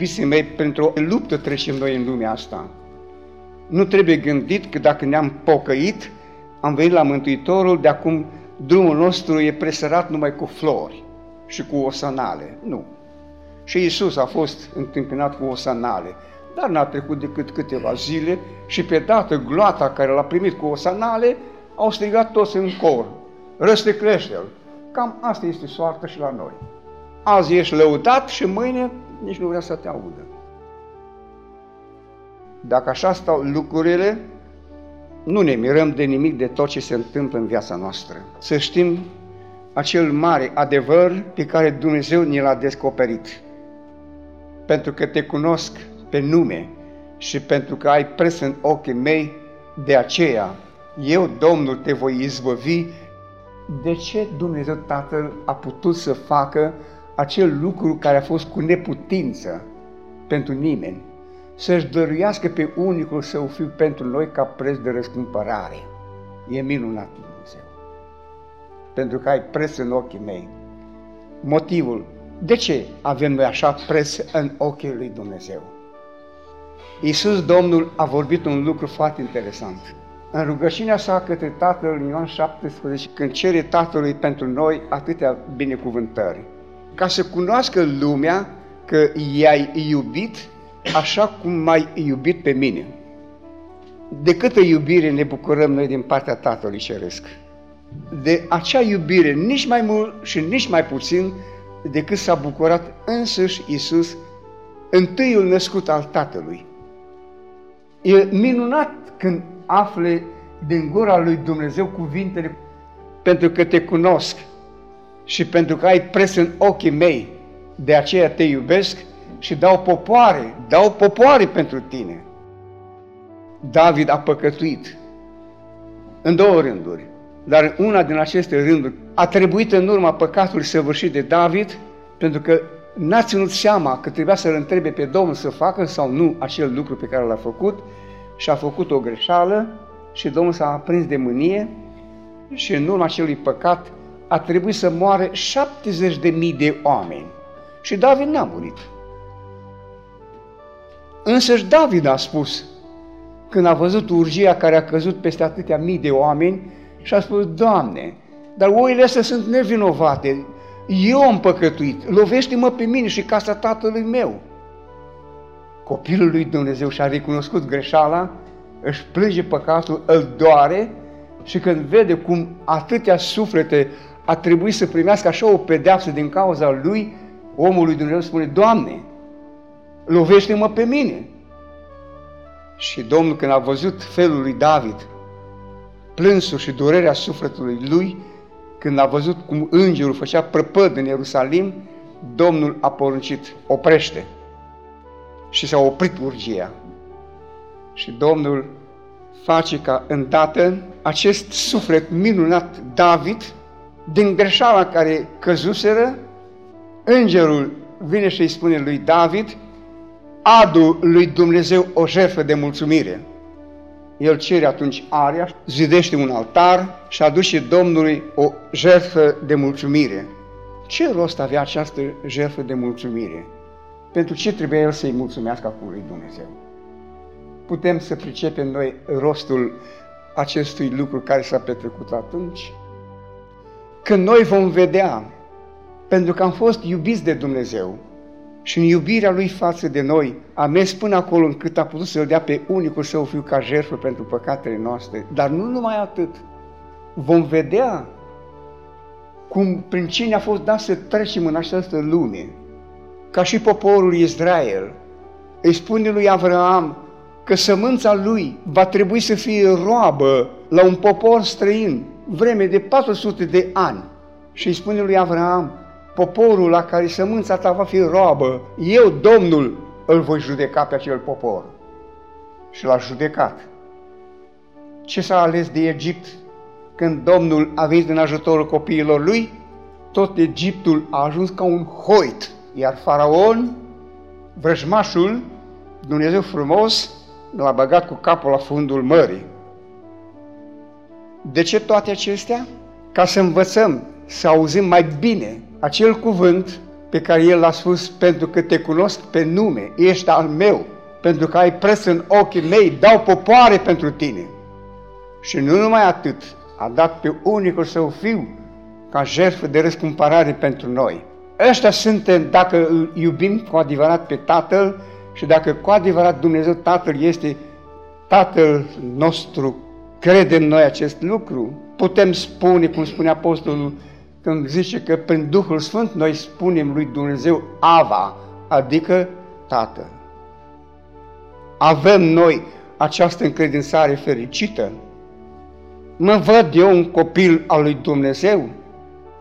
Iubiții mei, pentru o luptă trecem noi în lumea asta. Nu trebuie gândit că dacă ne-am pocăit, am venit la Mântuitorul, de acum drumul nostru e presărat numai cu flori și cu osanale. Nu. Și Isus a fost întâmpinat cu osanale, dar n-a trecut decât câteva zile și pe dată gloata care l-a primit cu osanale au strigat toți în cor. Răste crește-l. Cam asta este soarta și la noi. Azi ești lăudat și mâine nici nu vrea să te audă. Dacă așa stau lucrurile, nu ne mirăm de nimic de tot ce se întâmplă în viața noastră. Să știm acel mare adevăr pe care Dumnezeu ne l-a descoperit. Pentru că te cunosc pe nume și pentru că ai pres în ochii mei, de aceea eu, Domnul, te voi izbăvi. De ce Dumnezeu Tatăl a putut să facă acel lucru care a fost cu neputință pentru nimeni? Să-și dăruiască pe unicul său fiu pentru noi ca preț de răscumpărare. E minunat Dumnezeu. Pentru că ai preț în ochii mei. Motivul, de ce avem noi așa preț în ochii lui Dumnezeu? Iisus Domnul a vorbit un lucru foarte interesant. În rugăciunea sa către Tatăl Ioan 17, când cere Tatălui pentru noi atâtea binecuvântări, ca să cunoască lumea că i-ai iubit așa cum m-ai iubit pe mine. De câtă iubire ne bucurăm noi din partea Tatălui Ceresc. De acea iubire nici mai mult și nici mai puțin decât s-a bucurat însuși Iisus, întâiul născut al Tatălui. E minunat când afle din gura lui Dumnezeu cuvintele pentru că te cunosc și pentru că ai pres în ochii mei, de aceea te iubesc și dau popoare, dau popoare pentru tine. David a păcătuit în două rânduri, dar una din aceste rânduri a trebuit în urma păcatului săvârșit de David, pentru că n-a ținut seama că trebuia să-l întrebe pe Domnul să facă sau nu acel lucru pe care l-a făcut și a făcut o greșeală și Domnul s-a aprins de mânie și în urma acelui păcat a trebuit să moare 70 de mii de oameni. Și David n-a murit. Însăși David a spus, când a văzut urgia care a căzut peste atâtea mii de oameni, și a spus, Doamne, dar oile astea sunt nevinovate, eu am păcătuit, lovește-mă pe mine și casa tatălui meu. Copilul lui Dumnezeu și-a recunoscut greșeala, își plânge păcatul, îl doare și când vede cum atâtea suflete a trebuit să primească așa o pedeapsă din cauza lui, omul lui Dumnezeu spune, Doamne, lovește-mă pe mine. Și Domnul când a văzut felul lui David, plânsul și durerea sufletului lui, când a văzut cum îngerul făcea prăpăd în Ierusalim, Domnul a poruncit, oprește. Și s-a oprit urgia. Și Domnul face ca îndată acest suflet minunat David, din greșeala care căzuseră, îngerul vine și îi spune lui David, adu lui Dumnezeu o jertfă de mulțumire. El cere atunci aria, zidește un altar și aduce Domnului o jertfă de mulțumire. Ce rost avea această jertfă de mulțumire? Pentru ce trebuia el să-i mulțumească acum lui Dumnezeu? Putem să pricepem noi rostul acestui lucru care s-a petrecut atunci? Când noi vom vedea, pentru că am fost iubiți de Dumnezeu, și în iubirea Lui față de noi a mers până acolo încât a putut să-L dea pe unicul Său Fiu ca jertfă pentru păcatele noastre. Dar nu numai atât. Vom vedea cum prin cine a fost dat să trecem în această lume, ca și poporul Israel, îi spune lui Avraam că sămânța lui va trebui să fie roabă la un popor străin, vreme de 400 de ani. Și îi spune lui Avraam, poporul la care sămânța ta va fi roabă, eu, Domnul, îl voi judeca pe acel popor. Și l-a judecat. Ce s-a ales de Egipt când Domnul a venit în ajutorul copiilor lui? Tot Egiptul a ajuns ca un hoit, iar faraon, vrăjmașul, Dumnezeu frumos, l-a băgat cu capul la fundul mării. De ce toate acestea? Ca să învățăm, să auzim mai bine acel cuvânt pe care El l-a spus, pentru că te cunosc pe nume, ești al meu, pentru că ai pres în ochii mei, dau popoare pentru tine. Și nu numai atât, a dat pe unicul său fiu ca jertfă de răscumpărare pentru noi. Ăștia suntem dacă îl iubim cu adevărat pe Tatăl și dacă cu adevărat Dumnezeu Tatăl este Tatăl nostru, credem noi acest lucru, putem spune, cum spune Apostolul, când zice că prin Duhul Sfânt noi spunem lui Dumnezeu Ava, adică Tatăl. Avem noi această încredințare fericită? Mă văd eu un copil al lui Dumnezeu?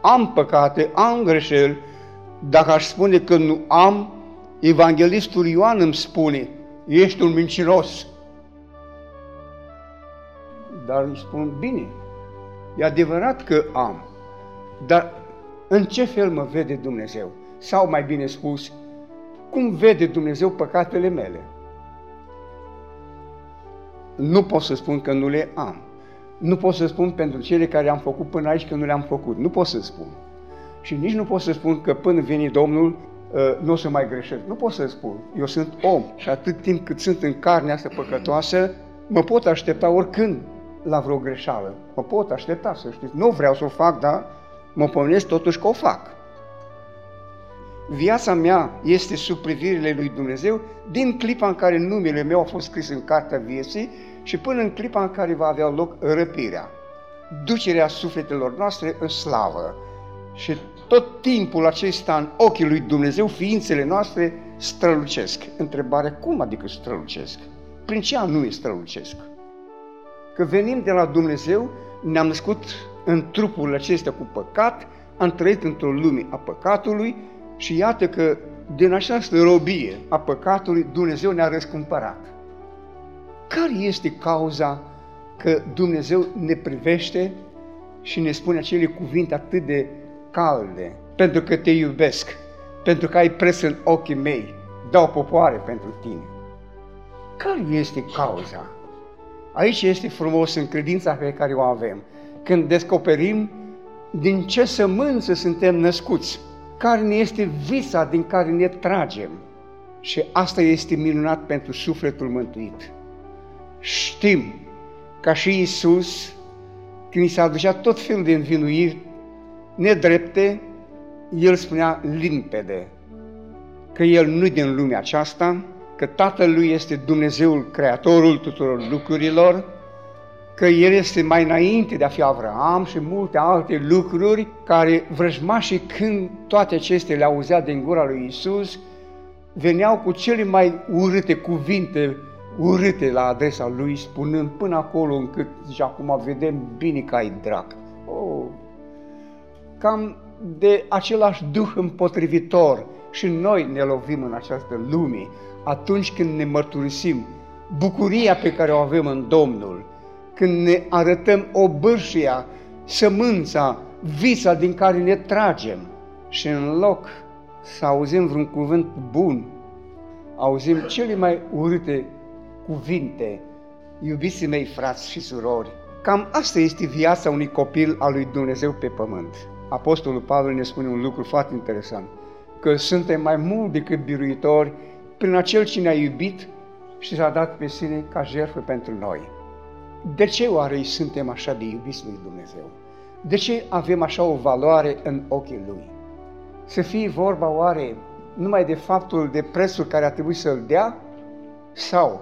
Am păcate, am greșeli. Dacă aș spune că nu am, Evanghelistul Ioan îmi spune, ești un mincinos. Dar îi spun, bine, e adevărat că am, dar în ce fel mă vede Dumnezeu? Sau mai bine spus, cum vede Dumnezeu păcatele mele? Nu pot să spun că nu le am. Nu pot să spun pentru cele care am făcut până aici că nu le-am făcut. Nu pot să spun. Și nici nu pot să spun că până vine Domnul uh, nu o să mai greșesc. Nu pot să spun. Eu sunt om și atât timp cât sunt în carnea asta păcătoasă, mă pot aștepta oricând la vreo greșeală. Mă pot aștepta, să știți. Nu vreau să o fac, dar mă pomenesc totuși că o fac. Viața mea este sub privirile lui Dumnezeu din clipa în care numele meu a fost scris în cartea vieții și până în clipa în care va avea loc răpirea, ducerea sufletelor noastre în slavă. Și tot timpul acesta în ochii lui Dumnezeu, ființele noastre strălucesc. Întrebare, cum adică strălucesc? Prin ce anume strălucesc? Că venim de la Dumnezeu, ne-am născut în trupul acesta cu păcat, am trăit într-o lume a păcatului și iată că din această robie a păcatului Dumnezeu ne-a răscumpărat. Care este cauza că Dumnezeu ne privește și ne spune acele cuvinte atât de calde? Pentru că te iubesc, pentru că ai pres în ochii mei, dau popoare pentru tine. Care este cauza? Aici este frumos în credința pe care o avem. Când descoperim din ce sămânță suntem născuți, care ne este visa din care ne tragem. Și asta este minunat pentru sufletul mântuit. Știm ca și Isus, când i s-a aducea tot felul de învinuiri nedrepte, El spunea limpede că El nu din lumea aceasta, că Tatăl Lui este Dumnezeul Creatorul tuturor lucrurilor, că El este mai înainte de a fi Avraam și multe alte lucruri care vrăjmașii când toate acestea le auzea din gura lui Isus, veneau cu cele mai urâte cuvinte urâte la adresa lui, spunând până acolo încât zice, acum vedem bine că ai drac. Oh, cam de același duh împotrivitor și noi ne lovim în această lume atunci când ne mărturisim bucuria pe care o avem în Domnul, când ne arătăm obârșia, sămânța, visa din care ne tragem. Și în loc să auzim vreun cuvânt bun, auzim cele mai urâte cuvinte, iubiții mei frați și surori, cam asta este viața unui copil al lui Dumnezeu pe pământ. Apostolul Pavel ne spune un lucru foarte interesant, că suntem mai mult decât biruitori prin acel ce ne-a iubit și s-a dat pe sine ca jertfă pentru noi. De ce oare suntem așa de iubiți lui Dumnezeu? De ce avem așa o valoare în ochii Lui? Să fie vorba oare numai de faptul de prețul care a trebuit să-l dea? Sau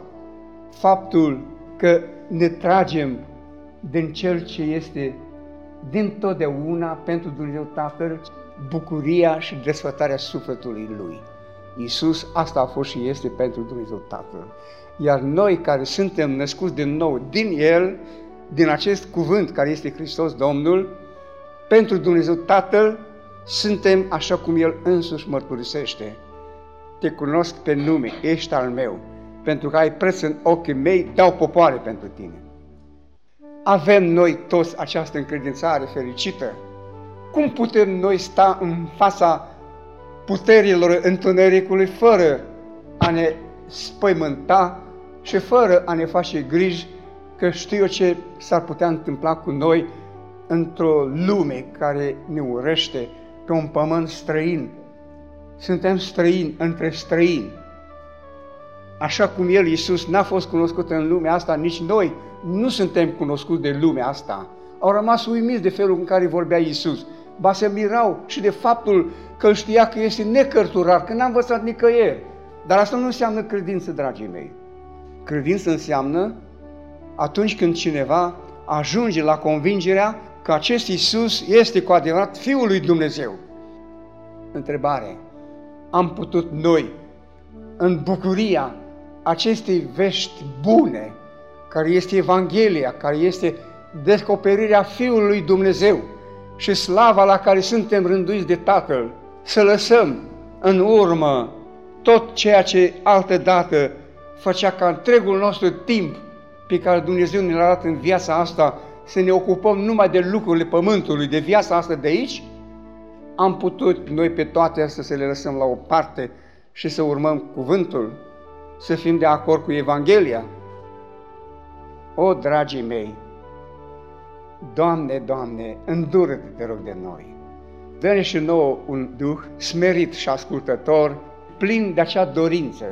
faptul că ne tragem din Cel ce este din totdeauna pentru Dumnezeu Tatăl bucuria și desfătarea sufletului Lui. Iisus asta a fost și este pentru Dumnezeu Tatăl. Iar noi care suntem născuți din nou din El, din acest cuvânt care este Hristos Domnul, pentru Dumnezeu Tatăl, suntem așa cum El însuși mărturisește. Te cunosc pe nume, ești al meu pentru că ai preț în ochii mei, dau popoare pentru tine. Avem noi toți această încredințare fericită? Cum putem noi sta în fața puterilor întunericului fără a ne spăimânta și fără a ne face griji că știu eu ce s-ar putea întâmpla cu noi într-o lume care ne urăște pe un pământ străin, Suntem străini între străini. Așa cum El, Iisus, n-a fost cunoscut în lumea asta, nici noi nu suntem cunoscuți de lumea asta. Au rămas uimiți de felul în care vorbea Iisus. Ba se mirau și de faptul că îl știa că este necărturar, că n-a învățat nicăieri. Dar asta nu înseamnă credință, dragii mei. Credință înseamnă atunci când cineva ajunge la convingerea că acest Iisus este cu adevărat Fiul lui Dumnezeu. Întrebare. Am putut noi, în bucuria acestei vești bune, care este Evanghelia, care este descoperirea Fiului lui Dumnezeu și slava la care suntem rânduiți de Tatăl, să lăsăm în urmă tot ceea ce altădată făcea ca întregul nostru timp pe care Dumnezeu ne l-a dat în viața asta să ne ocupăm numai de lucrurile pământului, de viața asta de aici, am putut noi pe toate astea să le lăsăm la o parte și să urmăm cuvântul, să fim de acord cu Evanghelia. O, dragii mei, Doamne, Doamne, îndură-te, te rog, de noi. Dă-ne și nouă un duh smerit și ascultător, plin de acea dorință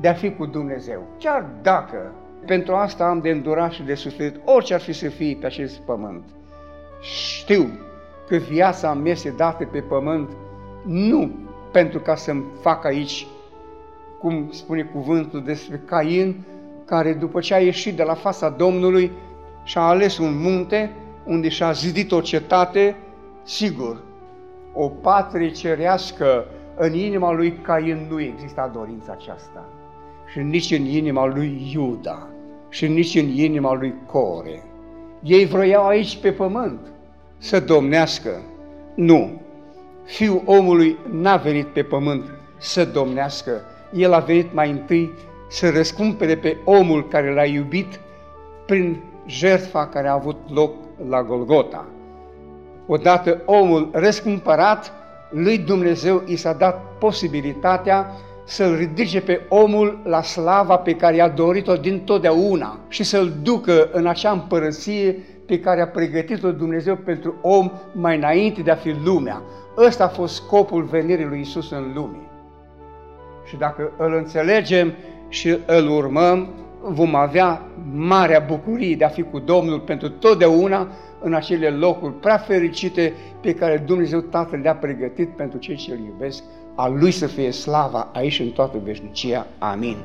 de a fi cu Dumnezeu. Chiar dacă pentru asta am de îndurat și de suferit orice ar fi să fie pe acest pământ. Știu că viața mea este dată pe pământ nu pentru ca să-mi fac aici, cum spune cuvântul despre Cain, care după ce a ieșit de la fața Domnului și-a ales un munte unde și-a zidit o cetate, sigur, o patrie cerească în inima lui Cain nu exista dorința aceasta și nici în inima lui Iuda și nici în inima lui Core. Ei vroiau aici pe pământ să domnească. Nu, Fiul omului n-a venit pe pământ să domnească. El a venit mai întâi să răscumpere pe omul care l-a iubit prin jertfa care a avut loc la Golgota. Odată omul răscumpărat, lui Dumnezeu i s-a dat posibilitatea să-l ridice pe omul la slava pe care i-a dorit-o din totdeauna și să-l ducă în acea împărăție pe care a pregătit-o Dumnezeu pentru om mai înainte de a fi lumea. Ăsta a fost scopul venirii lui Isus în lume. Și dacă îl înțelegem și îl urmăm, vom avea marea bucurie de a fi cu Domnul pentru totdeauna în acele locuri prea fericite pe care Dumnezeu Tatăl le-a pregătit pentru cei ce îl iubesc, a Lui să fie slava aici în toată veșnicia. Amin.